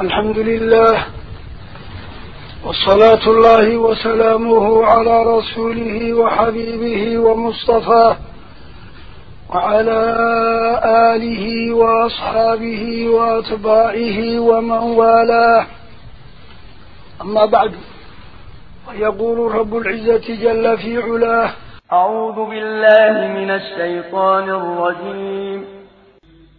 الحمد لله والصلاة الله وسلامه على رسوله وحبيبه ومصطفاه وعلى آله وأصحابه وأتباعه ومن والاه. أما بعد ويقول رب العزة جل في علاه أعوذ بالله من الشيطان الرجيم.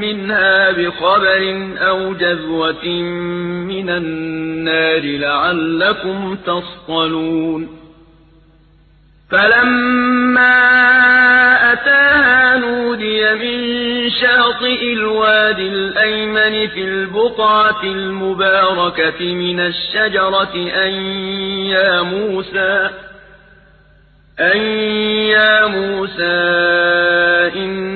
منها بخبر أو جذوة من النار لعلكم تصطلون. فلما أتاها نودي من شاطئ الوادي الأيمن في البقعة المباركة من الشجرة أن يا موسى أن يا موسى إني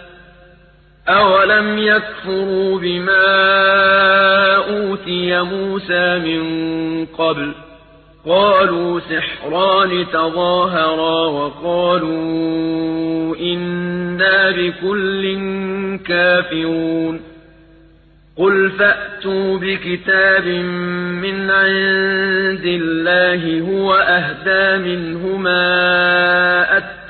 أولم يكفروا بما أوتي موسى من قبل قالوا سحران تظاهرا وقالوا إنا بكل كافرون قل فأتوا بكتاب من عند الله هو أهدى منهما أتبعه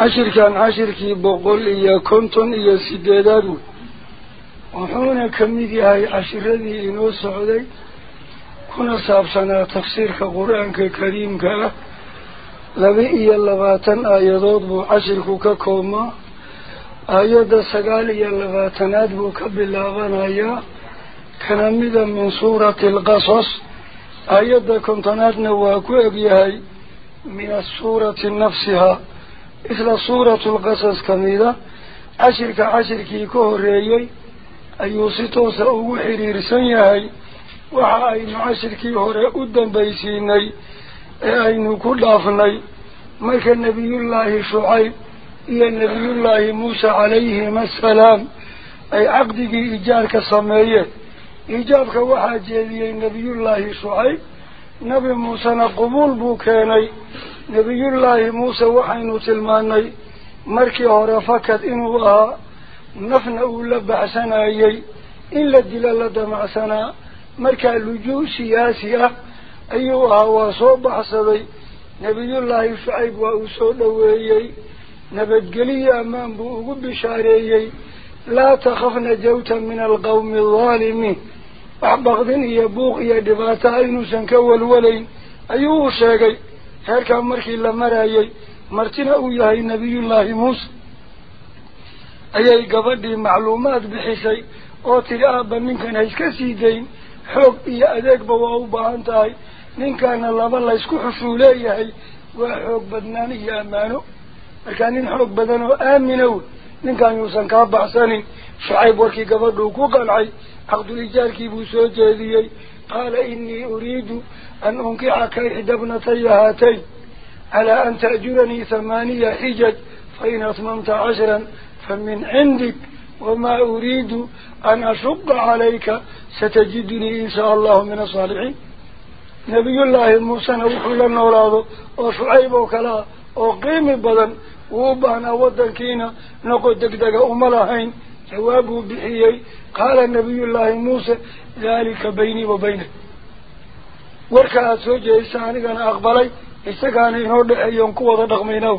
عشر كان عشر كي بقول إيا كنتن إيا سدادارو وحونا كميدي هاي عشر ذي إنو سعودي كنا سابسنا تفسير كقرآن كريم iyo labaatan aayadood buu cashirku ka koobmaa aayadda sagaal iyo labaatanaad buu ka bilaabanayaa kana mida min suurati alqasas aayadda kontonaadna waa ku egyahay min asuurati nafsihaa إذن صورة القصص كميدة عشر كعشر كي كهرهي أيو سيطوس أو حرير سنيهي. وحا أين عشر كي هره أدن بيسيني أين كل أفني ملك النبي الله شعيب. إيا النبي الله موسى عليه السلام. أي عقدك إجارك سمية. إجابك وحا جيدي النبي الله شعيب. نبي موسى قبول بوكيني. نبي الله موسى وحين تلماني مركي عرفكت إنوها آه، نفن أولا بعسنا أي إلا الدلالة معسنا مركا اللجوء سياسية أيها آه، وصوب حسبي نبي الله شعيب وأسود وهي نبت قلي أمام بوه بشاري لا تخفن جوتا من القوم الظالمين. الظالمي وحبغضني يبوغ يدباتا إنو سنكوى الولي أيها الشيخي uu yahay nebiyullaahi muuse ayay gabadhii macluumaad bixisay oo tidhi aabba ninkan ha iska sii dayn xoog iyo adeegba waa u baahan tahay ninkaana laba laysku xushuu leeyahay waa xoog badnaan iyo ammaano markaa nin xoog badan oo aamina wey ninkaan yuusan kaa baxsanin shucayb warkii gabadhuu ku qancay caqdulijaarkii buu soo jeediyey qaala inii uriidu أن أنكعك إحدى ابنتي هاتين. على أن تأجرني ثمانية حجج فإن أصممت عشرا فمن عندك. وما أريد أن أشق عليك ستجدني إن شاء الله من الصالحين. نبي الله موسى نوحي لنا وراضه وشعيب وكلا وقيم البدن وبان أودن كينا نقول دكدك أملاهين جوابه بحيي. قال النبي الله موسى ذلك بيني وبينك. Warka aada soo jeedisa anigana aqbalay isagaana inoo dhexeeyoon ku wada dhaqmaynaw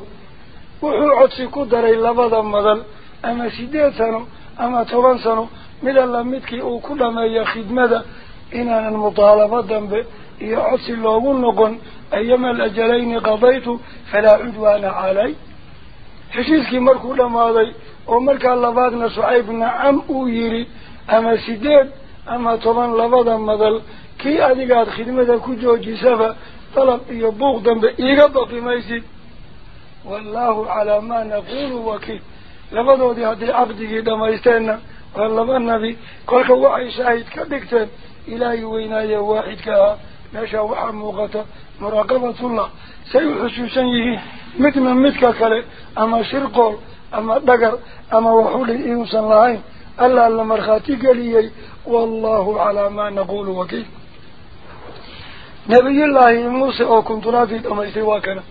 wuxuu codsi ku daray labada madal ama sideed sano ama toban sano mid alla midkii uu ku dhameeyo khidmada inaanan mutaalabo dambe iyo codsi loogu noqon ayama alajalayni qadaytu falaa cudwaana calay heshiiskii markuu dhammaaday oo markaa labaadna shucayb nacam uu yidhi ama sideed ama toban labada madal kii adigaad khidmada ku joojisaba dalab iyo buuq dambe iiga baqi maysid wallaahu calaa maa naquulu wakiil labadoodii hadday caqdigii dhamaysteenna waa laba nabi kolka waxay shaahid ka dhigteen ilaahay weynaaye waaxidka ahaa meeshaa waxaa muuqata muraaqabatullah say u xusuusan yihiin midna midka kale ama shirqool ama dhagar ama waxudhin inuusan lahayn allaa la markhaati geliyey wallahu calaa maa naquulu wakiil oo kunturaadii dhamaystay waa kana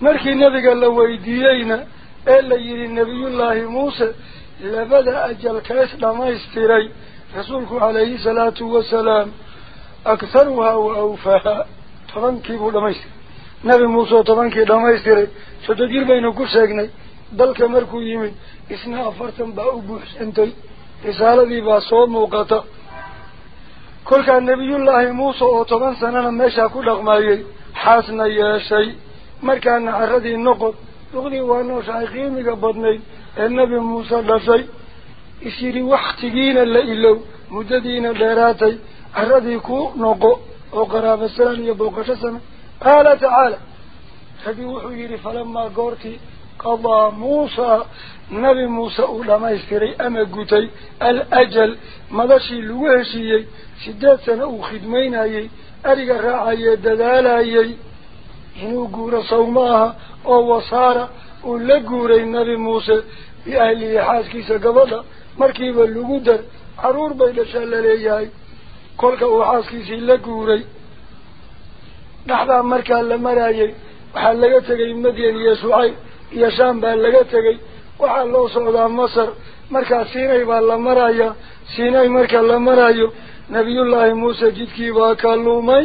markii nabiga la weydiiyeyna ee la yidhi nabiyullaahi muuse labada ajal kees dhamaystiray rasuulku calayhi salaatu wasalaam akharuhaa wa awfaahaa tobankii buu dhamaystiray nabi muuse oo tobankii dhamaystiray soddon jir baynu ku sheegnay dalka markuu yimid isna afartan baa u buuxsantay risaaladii baa soo muuqata oo toban sanana meeshaa ku dhaqmaayey xaasna yeeshay markaana carradii noqod luqdii waa nooshahay qiimiga badnayd ee nebi muuse dhashay isyidhi waktigiina la ilow muddadiina dheeraatay carradii ku noqo oo qaraaba salaan iyo booqasho sana qaala tacaala rabbi wuxuu yidhi falamaa goortii muuse uu dhamaystiray ama gutay alajal madashii lagu heshiiyey sideed sano uu khidmaynayey ariga raacayee dadaalayey inuu guuro sawma aha oo wasaara uu la guuray nabi muuse biahlihi xaaskiisa gabadha markiiba lagu dar caruur bay dhashaa laleeyahay kolka uu xaaskiisii la guuray dhaxdaa markaa la marayay waxaa laga tegay madyan iyo markaa siinay baa la maraya siinay marka la marayo nabiyullaahi muuse jidkii baa ka lumay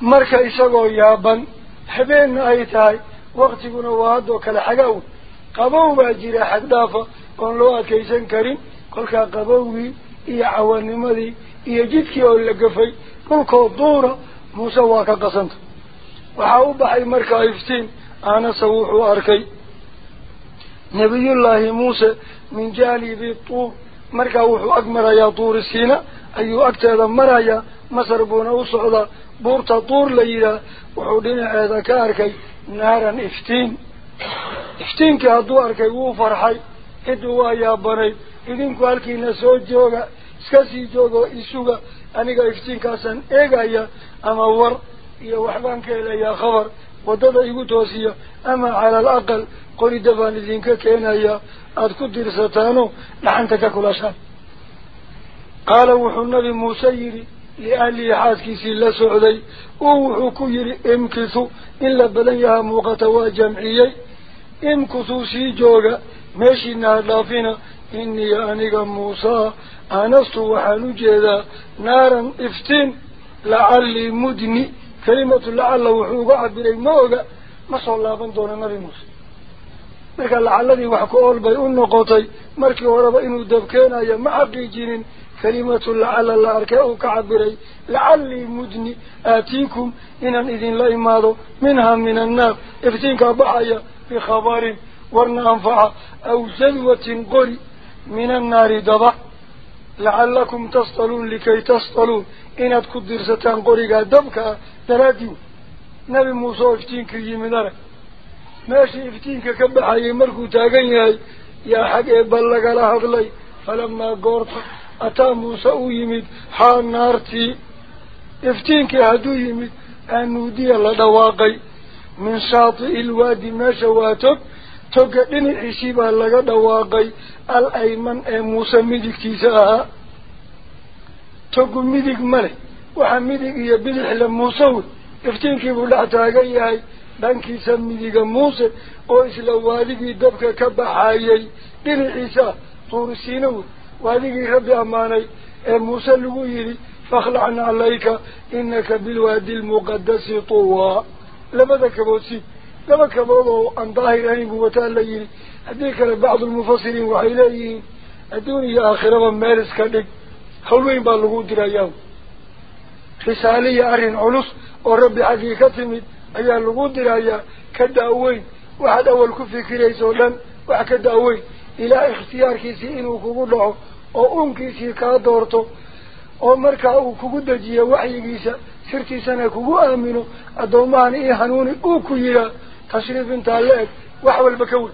marka isagoo yaaban habeenna ay tahay waktiguna waa haddoo kale xagaaw qabow baa jira xaddhaafa oon loo adkaysan karin kolkaa qabowgii iyo cawanimadii iyo jidkii oo la gafay dhulkoo duura muuse waa ka qasanta wuxuu arkay nebiyullaahi muuse min jaanibi tuur markaa wuxuu ag marayaa tuuri siina ayuu agteeda marayaa masar buuna u socdaa buurta tuur la yidhaah wuxuu dhinaceeda ka arkay naaran iftiin iftiinkii hadduu arkay wuu farxay cidduu waa yaabanayd idinku halkiina soo jooga iska sii jooga oo isuga aniga iftiinkaasaan eegaya ama war إيه وحبان كيلا يا خبر وضد يقول توسيه أما على الأقل قولي دبان الذينك كينا يا أدكو الدرساتانو نحن تككل أشهر قال وحو النبي موسى يري لأهلي حاسكي سيلا سعودي ووحوكو يري امكثو إلا بلنيها موقتا جمعيي امكثو سي جوغا ماشي النهار لافينا إني أنيقا موسى أنستو وحالو جيدا نارا افتين لعلي مدني كلمة لعل وحوق عبر الموقع ما شاء الله بن دون نبي موسى. مركا لعلذي وحكوال بيئن قطي مركي ورب إنو دبكينا يا جن كلمة لعل لأركاؤك عبري لعلي مدني آتيكم إن إذن لإماده منها من النار. إفتينك بحايا خبر ورنا أنفع أو زلوة قري من النار دبح dabka ah daraadii nebi muuse oo iftiinka yimid arag meeshii iftiinka ka baxayay markuu taagan yahay yaa xag eebba lagala hadlay falamaa goorta ataa muuse u yimid haa naartii iftiinkii hadduu yimid aanuudiya la dhawaaqay min shaati'i ilwaadi meesha waa tog ee muuse midigtiisa ahaa togu midig ma leh waxaa midig iyo bidixle muuse wey iftiinkiibuu dhex taagan yahay dhankiisa midiga muuse oo isla waadigii dabka ka baxayay dhinaciisa tuurisiina wey waadigii rabbi ammaanay ee muuse lagu yidhi fakhlacna calayka inaka bilwaadi almuqadasi tuwaa labada kabood aan daahir ahayn buu wataa la yidhi haddii kale bacdulmufasiriin waxay leeyihiin adduun iyo aakhiraba meel iska dhig hawl weyn baa lagu dirayaa risaaliya arrin culus oo rabbi xaggii ka timid ayaa lagu dirayaa ka daaweyn waxaad awal ku fikiraysa oo uunkiisii kaa doorto oo markaa uu kugu dejiyo waxyigiisa sirtiisana kugu aamino addoomahan ii تشريف انت الليك وحول بكوي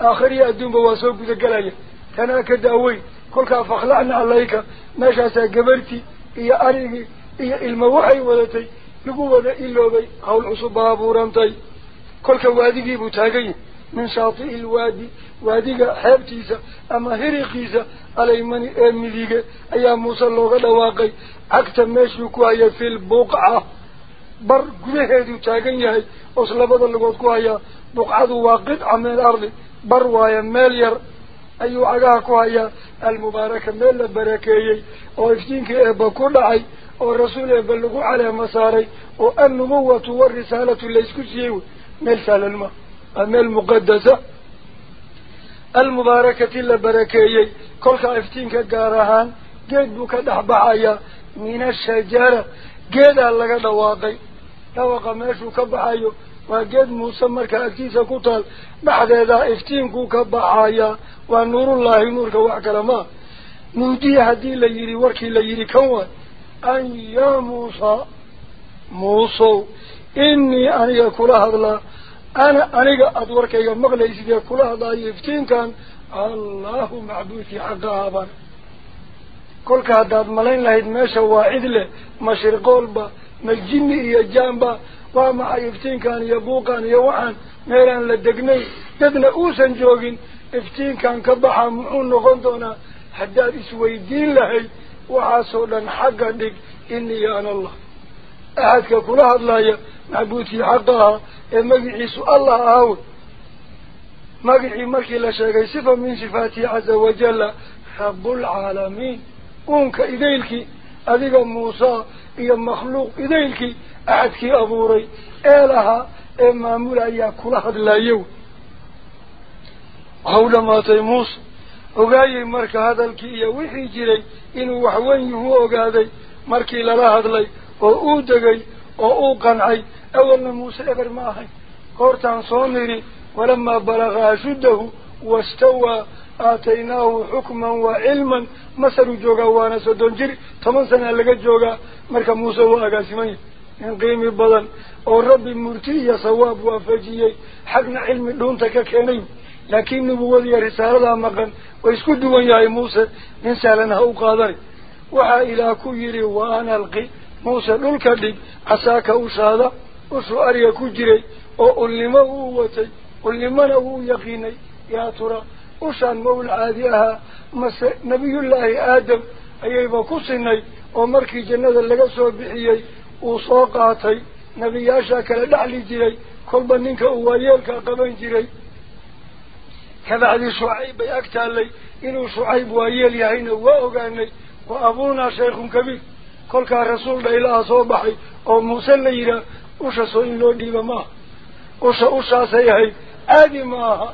آخر يأدون بواسوك بذلك لأي تناك داوي كلك فخلعنا عليك. ماشا ساقبرتي إيا أريقي إيا الموحي ولتي لقوة إلوبي أو العصبة بورانتي كلك وادي بتاقي من شاطئ الوادي وادقة حبتيسة أما هريقيسة. علي ماني أمي ديك أيام موسى اللغة دواقي. أكتم ماشيكوا في البقعة. Dhawaaqay cagta meeshuu ku hayay fil buqca bar gudaheeduu taagan yahay oos labada lugood ku hayaa buqcadu waa qidca min alardi bar waayo meel yar ayuu cagaha ku hayaa almubaaraka meel la barakeeyey oo iftiinkii eebba ku dhacay oo rasuul eebba lagu caleema saaray oo annubuwatu warisaalatu laysku siiyey wey meel muuse markaa agtiisa ku taal dhexdeedaa iftiinkuu ka baxayaa waa nuurullaahi nuurka wax kale maa nuudiya haddii la yidhi warkii la yidhi kan waay an yaa muusa muusow inii aniga kula hadlaa ana aniga aada warkayga maqlaysid ee kula hadlaayo iftiinkan allahu macbuudkii xaqa ahaban kolka haddaad malayn lahayd meesha waa cid leh mashriqoolba ma jinni iyo jaamba waa maxay iftiinkan iyo buuqan iyo waxaan meelaan la degnayn dadna uusan joogin iftiinkan ka baxa muxuu noqon doonaa haddaad isweydiin lahayd waxaasoo dhan xagga dhig inii ana allah axadka kula hadlaya macbuudkii xaqa ahaa ee magiciisu allah ahaawe magicii markii la sheegay sifa min sifaatihi يا مخلوق إذلك أحدك أبوري إلها إما مولا يأكل أحد لا يو أولا ما تيموس أغاية مارك هذا الكي وحي جري إنه وحوان يهو أغاية مارك إلا لا هذا لي وأودغي وأوقنعي أولا موسى إبر ماهي قرطان صامري ولما بلغ أشده واستوى آتيناه حكما وعلما jir toban sanaa laga joogaa marka muuse waa agaasiman yahy in qiimi badan oo rabbi murti iyo sawaab waafajiyey xagna cilmi dhuunta ka keenay laakiin nubuwadiiyo risaaladaa maqan way isku duwan yahay muuse nin sahlan ha u qaadanay waxaa ilaah ku yidhi wa an alqi muuse dhulka dhig casaaka ushaada ushuu ariga ku jiray oo ulnimo uu watay ulnimona uu yaqiinay yaa tura ushaan mawl caadi ahaa mase nebiyullaahi aadam ayayba ku sinay oo markii jannada laga soo bixiyey uu soo qaatay nebiyaashaa kala dhexli jiray kolba ninka uu waayeelka qaban jiray kabacdi shucayb bay ag taallay inuu shucayb waayeel yahayna waa ogaanay wa abuunaa shaykhun kabiir kolkaa rasuul dhaylaha soo baxay oo muuse la yidhaah usha soo in loo dhiiba maaha usha ushaasay ahayd caadi ma aha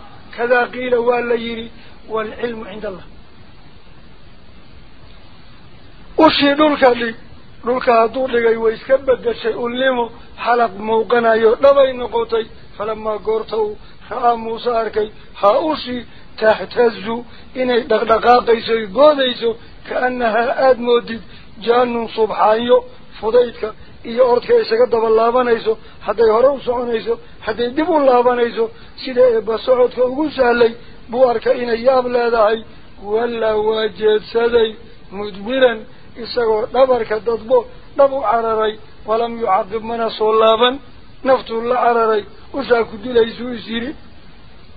waalcilmu cinda allah ushii dhulka dhig dhulka hadduu dhigay way iska bedeshay ulnimo xalaq muuqanayo dhabay noqotay falamaa goorta uu ra'aa muuse arkay haa ushii tahtazu inay dhaqdhaqaaqayso y boodayso كأنها آدمودد جان صبحانيو فضيتك iyo ordka isaga daba laabanayso hadday hore u soconayso hadday dib u laabanayso sida eebba socodka ugu sahlay buu arka inay yaab leedahay wallaa waa jeedsaday mudbiran isagoo dhabarka dadbo dhab u cararay walam yucaqib mana soo laaban naftuu la cararay ushaa ku dilaysuu is yidhi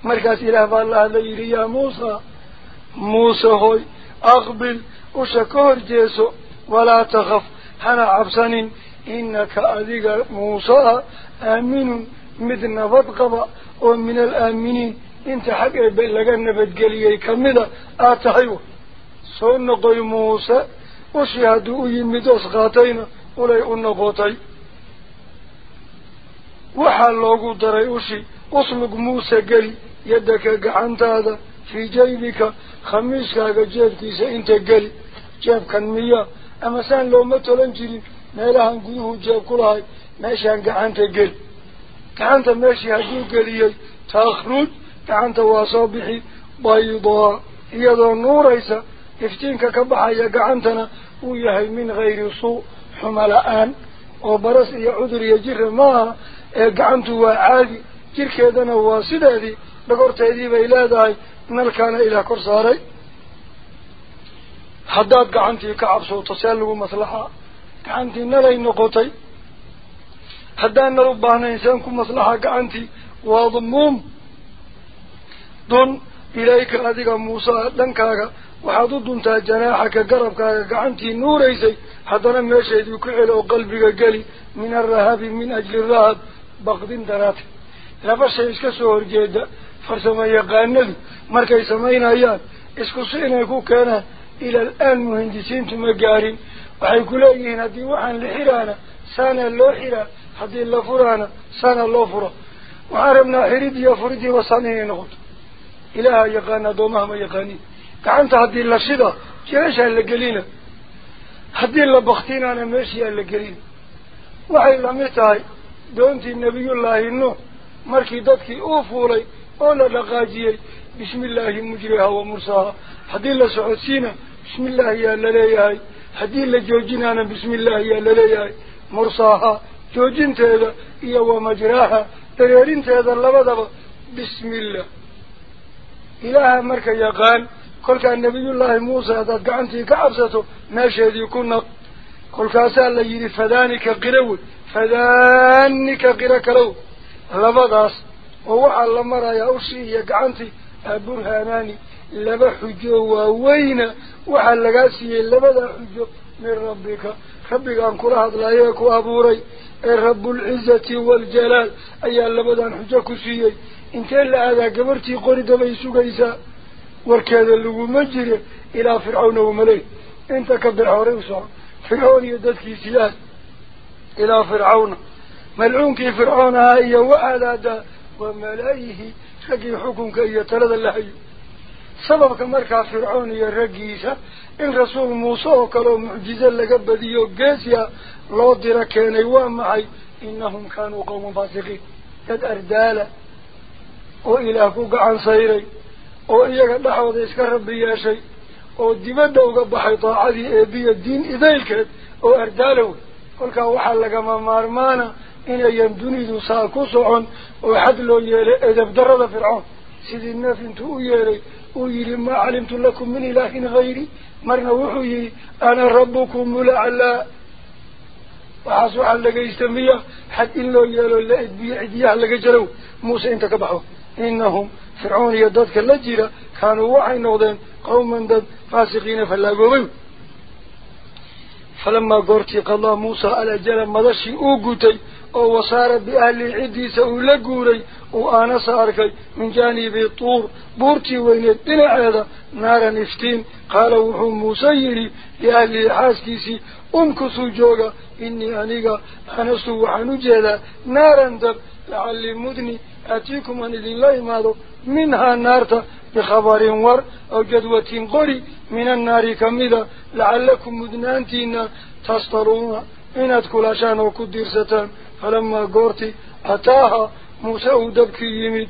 markaas ilaah baa la hadla yidhi yaa muusa muuse hoy aqbil usha ka hor jeeso walaa takhaf hana cabsanin إنك أذيك موسى آمن مثل نفط قبا. ومن الآمنين. إنت حق لك النبت قليي كمدا آتهيو سون قوي موسى. وشهدوا يمد أسقاطين. ولي أنقوطي وحال لوغو دري أشي أصلق موسى قلي. يدك قعنت هذا. في جيبك. خميسك جيبك إنت قلي. جيبك المياه أما سان لو متلنجرين ما ماله عن جنوه جاب كل هاي ماشي عن قعنت قل قعنت ماشي هدول قلية تخرج قعنت واصابح بيضاء يضا النور إيسا. افتينك كبحايا قعنتنا ويهي من غير صوء حملاءان وبرس يعدر يجر ماها إيه قعنت وعادي. جرك يدنا واصد هذي. بقرت هذي بإلاداي نلكان إلى كرساري. حداد قعنتي كعب صوت سالو مثلها قانتي نلاي نقطي. أن ربنا إنسانكم مصلحة قانتي وضموم دون إليك هذه موسى دنكارا وحدو دون تجناحك قربك قانتي نور إيسي هدان ميشهد يكعل قلبك قلي. من الرهاب من أجل الرهاب. بغضين دراتي لفرصة إسكا سهر جيدة فرصة ما يقانل مركز سمين آيان إسكو سينيكو كان. إلى الآن مهندسين تمقارين. وحي كليهن هدي وحن لحرانا سانا اللو حرا هدي اللو فرانا سانا اللو فرا وحاربنا حريدي وفريدي وصانيه نغط إله يقانا دومهما يقاني كعنت هدي اللو صدا جيش هل لقلينا هدي اللو بختينا نمشي هل لقلينا وحي لمتاي دونتي النبي الله إنه مركي دكي أوفولي أولا لقاجيي بسم الله مجريها ومرساها حدي الله سعود سينا بسم الله يا للايهاي هدين لجوجين أنا بسم الله يا للي يا مرصاها. جوجين تهدا إيا ومجراها. تريرين تهدا اللبضة بسم الله. إله يا يقان قل كان نبي الله موسى هذا قعنتي كعبسته. ماشي هذي يكون قل كاسال ليلي فدانك قرو. فدانك قرو كرو لبضاس ووحال لما رأي قعنتي. يقعنتي أبرهاناني لبحجو وين وحلقا سيئ لبدا حجب من ربك خبك أن كل هذا لا يكو أبوري الرب العزة والجلال أيها لبدا حجك سيئ إن كان لهذا قبرتي قرد بيسو قيسا وكذا اللي مجر إلى فرعون وملئ انت كبر عوريسا فرعون يدتك سياد إلى فرعون ملعون كي فرعون هاي وعلى دا وملئه حكي حكم كي ترد الله سببك مركع فرعون يا رجيسة. إن رسول موسى وكلو معجزة لقبديو قاسية لو درا كان يوامعي إنهم كانوا قوم فاسقين. قد تد وإلى فوق عن صيري. وإياك اللحوة إسك ربي يا شي ودمده وقبحي طاعدي إبي الدين إذيك. وأردالو قل وحال لك ما مارمانا. إن أيام دونيذو ساكو صعون وحد لو يلي أدب درد فرعون. سيدي النافين تقول يلي. ويري ما علمت لكم من إله غيري. مرنا وحي أنا ربكم ملعلا وحاسو على لك يستمية حد إن لو يالو لا إدبيعيها لك جلو. موسى إنت كبحو إنهم فرعون يددك اللجيرة كانوا وحي نغضين قوما دب فاسقين فلا قبيب فلما قرتي الله موسى على جلم مدشي أوقوتي. وصار بأهل عديس ولقوري وأنا صاركي من جانب الطور بورتي وين الدنع هذا نار نفتين قالوا وحوم موسى يري لأهل حاسكيسي أمكسوا جوغا إني أنيقا أنسوا وحنجيلا نار دب لعلي مدني أتيكم أن الله ماذا منها نار بخبر ور أو جدوى قري من النار كمذا لعلكم مدنانتين تصطرون إن أدخل عشان وكدير ستان فلما قرتي أتاها موسى ودبك يمد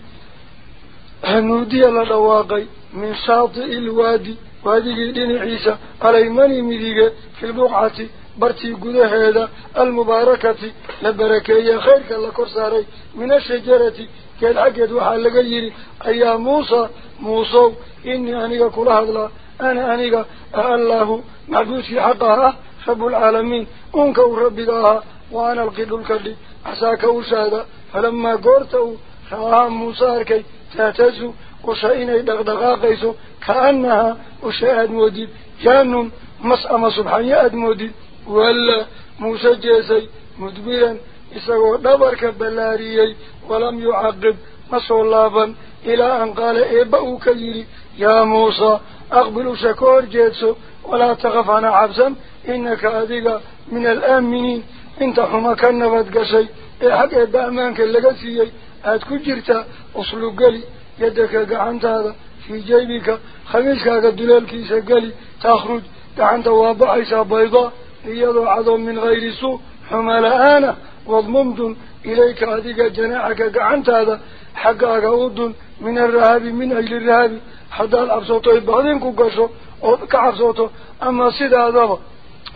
هنودي لدواقي من شاطئ الوادي وادي دين عيسى. علي مني مذيقة في البقعة برتي قد هذا المباركة؟ لبركية خيرك الله كرساري. من الشجرة كان عقد وحال غيري أي موسى موسى إني أنيق كل هذا. أنا أنيق أه الله معدوش حقها رب العالمين. أنك ربك وأنا القي دل عساك وشهد فلما قرته خواه موسى أركي تهتزو وشايني دغدغا قيسو. كأنها وشهد موديد جانم مسأم سبحانه يأد موديد ولا موسى جيسي مدبيرا إساو دبر كبلاريي ولم يعقب مسولابا إلى أن قال إبأو كيري يا موسى أقبل شكور جيسو. ولا تغفنا عبزا إنك أذيك من الآمنين. انت حما كان نبات قصي حق يد أمانك اللي قصيي هات كجرت أصله قلي يدك قعنت هذا في جيبك خميسك قدلال كيسة قلي تخرج قعنت وابعيسة بيضاء ليضع عظم من غير سوء حما لآنا واضممد إليك هذه جناحك قعنت هذا حقا قود من الرهاب من أجل الرهاب حدا الأبسطه بعضينك قصو أو كعبسطه أما صيد هذا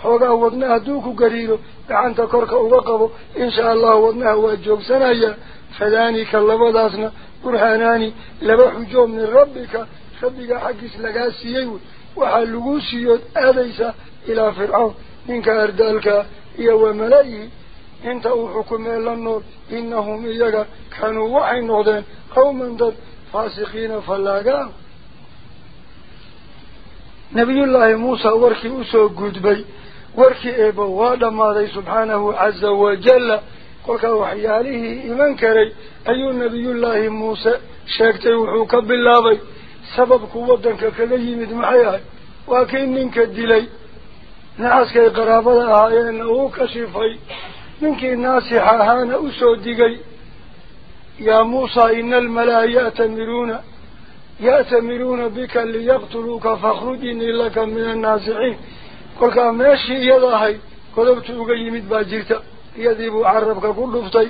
هو قودنا هدوك قريره qabo inshaa allahu wadnaha waa joogsanaya fadaanika labadaasna burhaanaani laba xujoo min rabbika rabbigaa xaggiis lagaa siiyey wey waxaa lagu siiyood aadaysa ilaa fircawn ninka ardaalkaa iyo wamala-ihi inta uu xukumee la nool inahum iyaga kaanuu waxay noqdeen qawman dad faasiqiina fallaagaa nabiyullaahi muusa warkii usoo gudbay وركي إيبا وادا ماذي سبحانه عز وجل قلت وحياليه إيمان كري أي نبي الله موسى شاكت يوحوك بالله سبب قوضا كالي من محياي وكين منك الدلي نعاسك إقرابة آيان أو كشفي منك الناس حاهان أسودي يا موسى إن الملا يأتمرون يأتمرون بك ليقتلوك فاخرجني لك من النازعين كل كام ماشي يلاهي كلب توجي ميت باجيرتا يذيب عربك كل فتاي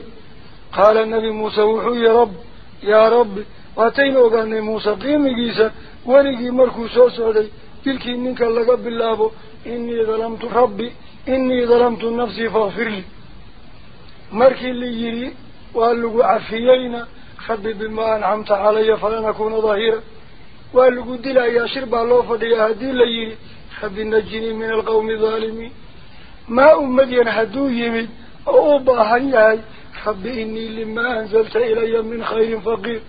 قال النبي موسى وحي رب يا رب واتين نبي موسى قيم جيسا ونجي مركوس أسودي تلك إنك الله بالله إني ظلمت ربي إني ظلمت النفس فاغفر لي مركي اللي يري وقال له عفينا خبي بما أنعمت علي فلنكون ظهيرا والقدل يا شرب الله فدي هذه لي خذ النجني من القوم الظالمين. ما أمدي حدو يمد أوبا هنياي رب إني لما أنزلت إلي من خير فقير.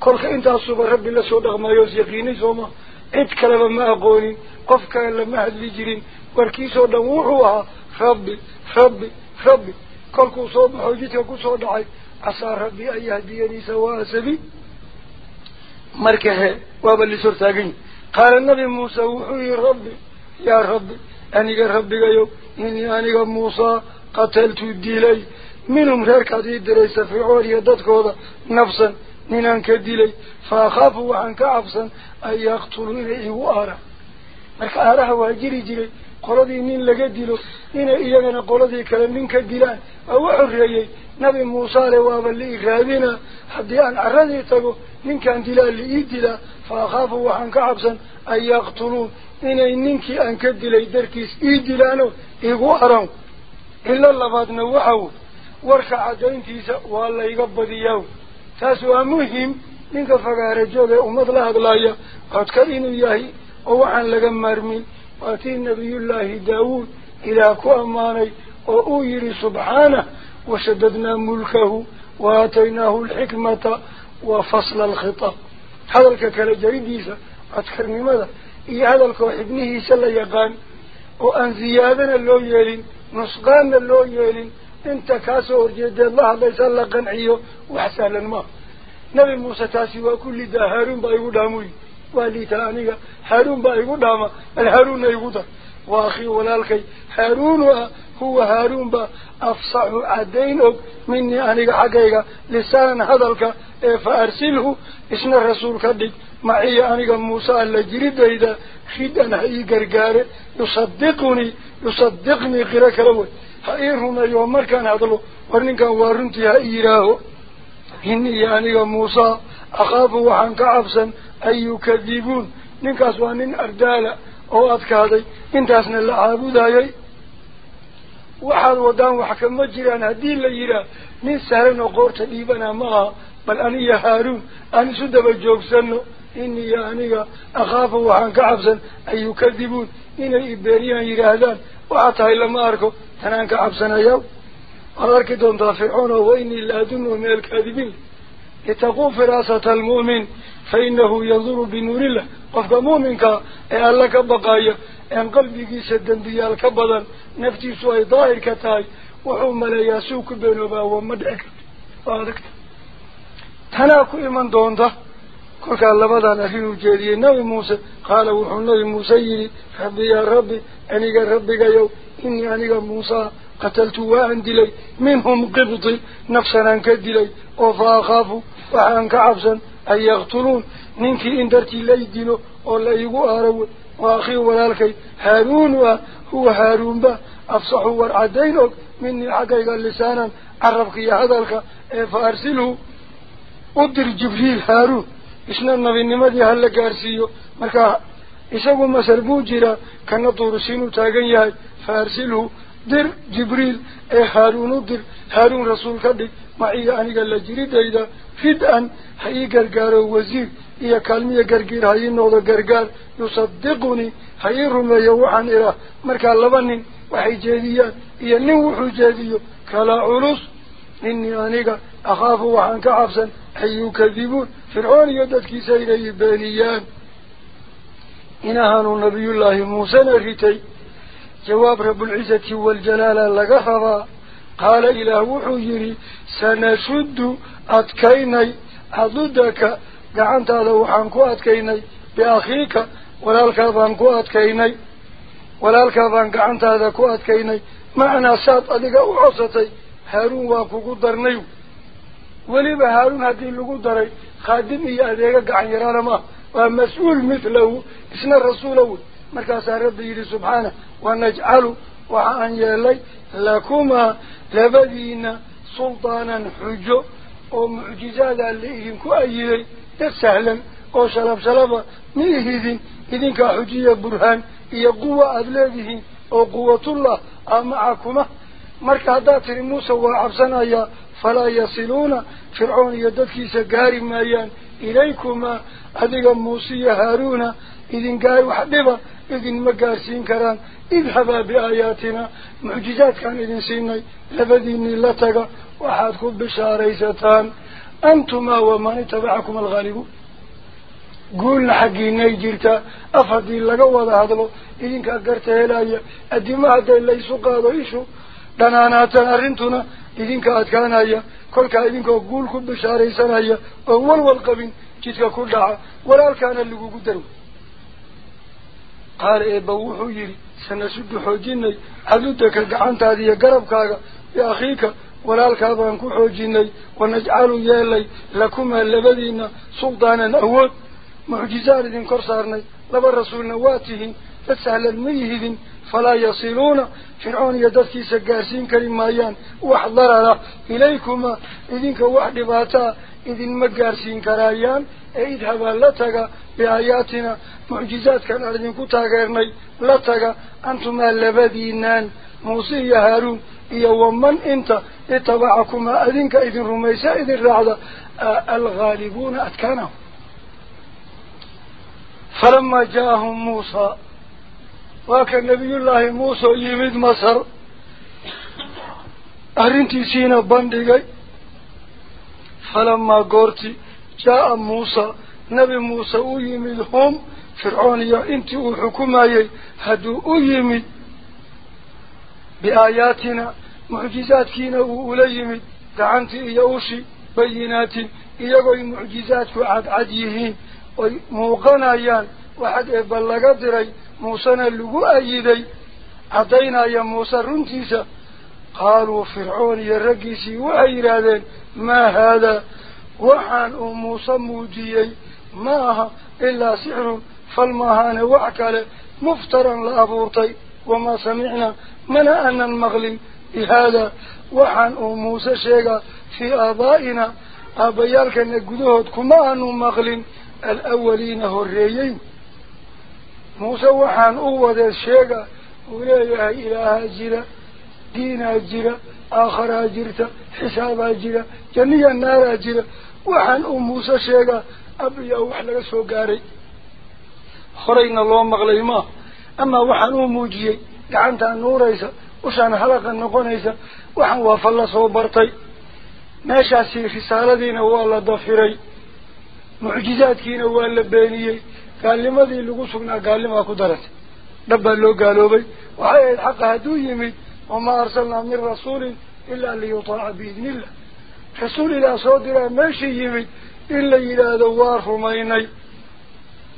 كل أنت أصب رب الله سودغ ما يزيقيني سوما. اتكلم ما أقولي قفك إلا ما هد لجرين وركي سودغ وحوها رب رب رب كل كو صوب حوجتك كو صودعي أصار ربي أن يهديني سواسبي nabi muuse wuxuu yihi rabbi yaa rabbi aniga rabbigayow inii aniga muusaa qataltu dilay minhum reerkaad ii diraysa fircoon iyo dadkooda nafsan ninaan ka dilay fa akhaafu waxaan ka cabsan an yaqtuluu inay igu aaraan marka aaraha waa jiri jiray qoladii nin laga dilo inay iyagana qoladii kale nin ka dilaan ninkaan dilaa li'ii dilaa fa akhaafu waxaan ka cabsan an yaqtuluun inay ninkii aan ka dilay darkiis ii dilaano igu aran ilo labaadna waxa wey warka caddayntiisa waa layga badiyaa taas waa muhim ninka fagaara jooga ee ummad la hadlaaya codka inuu yahay oo waxaan laga maarmin waa tii nabiyullaahi daawuud ilaah ku ammaanay oo uu yidhi subxaanah وشددنا ملكه وآتيناه الحكمة وفصل الخطاب. هذا الكلام جريديسة أذكرني ماذا؟ إي هذا الكوح ابنه سلا يقان. وأن زيادنا اللو يلين نسقان اللو يلين. إنت كاسو ارجد الله ليس الله قنعيه وحسالا ما. نبي موسى تاسي وكل دا هارون باي دامو والي تانيه هارون باي داما. الهارون ايقو دا. وأخي ولا ولالكي هارون وآ ah fa arsilhu isna rasuul ka dhig maciya aniga muuse alla jiridayda ridan ha ii gargaare yusadiqunii yusadiqnii qiro kala wey ha ii rumeeyo markaan hadlo war ninkan waa runtii ha ii yidhaaho inii aniga muusa akhaafu waxaan ka cabsan an yukadibuun ninkaas waa nin ardaala oo adkaaday intaasna la sahlan oo qoorta dhiibana ma aha bal aniya haaruun aan isu daba joogsano iniya aniga akhaafu waxaan ka cabsan an yukadibuun inay ibeeriyaan yidhaahdaan waxaa tahay lama arko tanaan ka cabsanaya waad arki doontaa fircoon oo wa inii la adunnu min alkaadibiin itaquu firaasata almu'min fa inahu yanduru binuurillah qofka muuminkaa ee alla ka baqaya een qalbigiisa dembiyaal ka badan naftiisu ay daahir ka tahay wuxuu maleeyaa suu ku beenoobaa waa ma dhici karto waa adagta tanaa ku iman doonta kolkaa labadan arrin uu jeediyey nabi muuse qaala wuxuu nabi muuse akhaafu waxaan ka cabsan an yaqtuluun ninkii in dartii lay dilo oo la iigu aarawe waa akhii walaalkay haaruunu ah huwa haaruunba afsaxu war caddayn og minii xaggayga lisaanan carabka iyo hadalka ee fa arsilhu u dir jibriil haaruun isna nabinimadii hala gaarsiiyo markaa isagu masar buu jiraa kana duurusiinuu taagan yahay fa arsilhu dir jibriil ee haaruun u dir haaruun rasuul ka dhig maciya aniga la jiridayda fid-an ha ii gargaaro wasiir iyo kaalmiya gargiir ha ii noqdo gargaar yusadiqunii ha ii rumeeyo waxaan ilah markaa laba nin waxay jeediyaan iyo nin wuxuu jeediyo kala culus inii aniga akhaafu waxaan ka cabsan an yukadibuun fircoon iyo dadkiisa inay beeniyaan inahaanu nabiyullaahi muusena ritay جواب رب العزة والجلال لقفض قال إله وحجري سنشد أتكيني أضدك. قعنت هذا وحنكو أتكيني بأخيك ولا الكاظنكو أتكيني. ولا الكاظن قعنت هذا كو أتكيني معنا ساط أدك عصتي هارون واكو قدرني ولي بهارون هذه اللي قدري خادمي أدك قعن يرانا ما ومسؤول مثله إسنا الرسول أول مركز ربي سبحانه ونجعل وعن يلي لكما لبدينا سلطانا حجو ومعجزات لهم كأيلي تسهلا وشلب شلبا نيهدين إذن كحجية برهان هي قوة أدلاده وقوة الله معكما مركز ذات موسى وعبسنا يا فلا يصلون فرعون يدك سجار مايان إليكما أدقا موسى هارون إذن قالوا حبيبا karaan idhabaa biaayaatina mucjizaadkaan idin siinay labadiinii la taga waxaad ku bishaaraysataan antumaa waman itabacakum alghaalibuun guulna xaggiinay jirtaa af haddii laga wada hadlo idinkaa garta helaya addimo hadday laysu qaado ishu dhanaanaataan arrintuna idinka adkaanaya kolkaa idinkoo guul ku bishaaraysanaya oon walwal qabin jidka ku dhaca walaalkaana lagugu darwe قال بوحو وحجي سنسد حجيني عدودك قعنت هذه قربك يا أخيك ولا الكابانك حجيني ونجعل يالي لكم اللبذين سلطانا أول معجزار ذين كرسارني لبا الرسول نواته فتسهل الميهد فلا يصيرون شرعون يدثي سقاسين كريم مايان وحضر له إليكم إذنك وحضباتا ee idhabaa la taga biaayaatina mucjizaadkan aan idinku taageernay la taga antumaa labadiinaan muuse iyo haaruun iyo waman inta itabacakumaa adinka idin rumaysa idin raacda alghaalibuuna adkaanahum falamaa ja'ahum muusa waa ka nabiyullaahi muuse oo yimid masar arrintiisiina bandhigay فلما قرت جاء موسى. نبي موسى أيمي لهم. فرعون يا إنتي وحكومي هدو أيمي بآياتنا معجزات كينا أوليمي دعنتي إياوشي بينات إياوي معجزات وعد عديهين. وموقنا يان. وحد إبلغ دري. موسى نلقو أيدي. عدينا يا موسى رنتيسا. قالوا فرعون يا رقيسي وعيرادين. ما هذا؟ وحان أموسى موجيي ماها إلا سحر فالمهان وعكال مفترا لأبورتي وما سمعنا من أن المغلم بهذا وحان أموسى شيغا في آبائنا. أبيالك نقدهد كما أنو مغلم الأولين هريين. موسى وحان أودا شيغا. وليه إلى هاجره kuma aanu maqlin alawaliina horreeyey muuse waxaan u wadeed sheega uu leeyahay ilaahaa jira diinaa jira aakharaa jirta xisaabaa jira janniya naaraa jira waxaan uu muuse sheegaa abiyaa wax laga soo gaaray horayna loo maqlay maaha amaa waxaan uu muujiyey gacantaa nuuraysa ushaan halaqa noqonaysa waxaan waa falla soo bartay meeshaasi risaaladiina waa la dafiray mucjizaadkiina waa la beeniyey وما أرسلنا من رسول إلا ليطاع بإذن الله. رسول إلى صدر ماشي يمي إلا إلى دوار فميني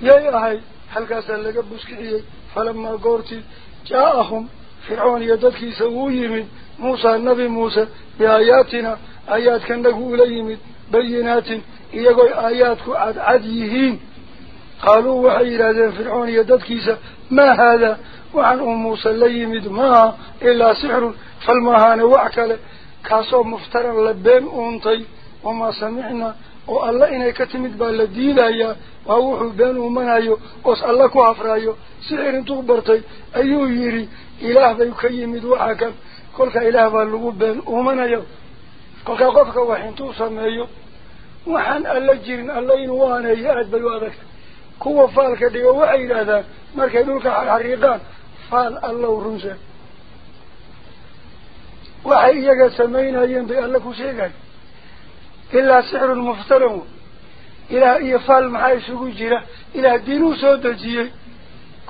يا أهي هل كسلك بسكري فلما قرتي جاءهم فرعون يدك يسوي من موسى النبي موسى بآياتنا آيات كان له إلي بينات إيقوي آياتك عديهين قالوا وحي إلى فرعون يدك ما هذا؟ وعن أموسى ليمد ما إلا سحر فالمهان وعكال كاسو مفترا لبين أنطي وما سمعنا. وقال الله إنه كتمد بالدين ووحو بين أمنا وسأل لك وعفر سحر تغبرتي. أيو يري. إله بيك يمد وعكا قولك إله بالغو بين أمنا قولك قفك وحين توصم وحن ألا ألجرين اللين وأنا يأت بالوادك كوفالك ديو وعيد هذا. مركز دولك على الحريقان alla ku sheegayo ilaa sixrun muftaran ilaah iyo faal maxaa isugu jira ilaah diinuu soo dejiyey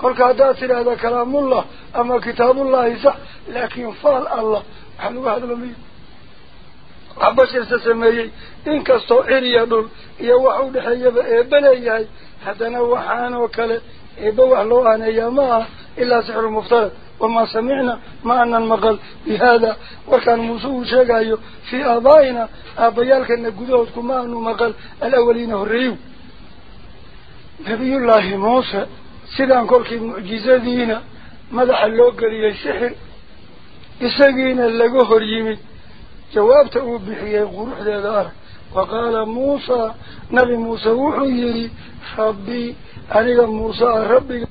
kolka haddaad tidhaahda kalaamullah ama kitaabullahi sax laakiin faal allah waxaa lagu hadlamayo wax bashirsa sameeyey inkastoo ciriya dhul iyo wax u dhexeeyaba eebba leeyahay haddana waxaanoo kale eebba wax loo aaneeyaa ma aha إلا سحر مفترض. وما سمعنا ما أن المغل بهذا. وكان موسوه شاقايو في آبائنا. آبيالك أن قدوتكم ما أنه مغل الأولين هو نبي الله موسى سيدان كوركي معجزة دينا مدح اللوغة لي السحر إساقين اللقوه الرجيمي جوابت أبو بحيي غروح دادار وقال موسى نبي موسى وحيري ربي أنه موسى ربي.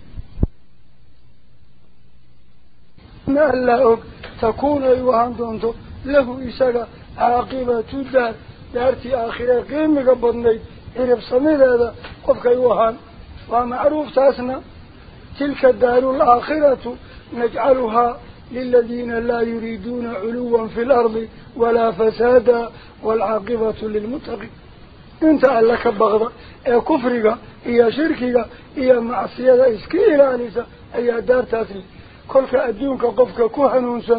ما لا تكون يوهان دونتو له إسالة عاقبة الدار دارتي آخرة قيمة قبضني. إرب صميد هذا قفك يوهان. ومعروف تاسنا تلك الدار الآخرة نجعلها للذين لا يريدون علوا في الأرض ولا فسادا والعاقبة للمتقين. انت ألك بغضا يا كفرك يا شركك يا معصية إسكيلانسة يا دار تاسري كل كأدين كقف ككهنونس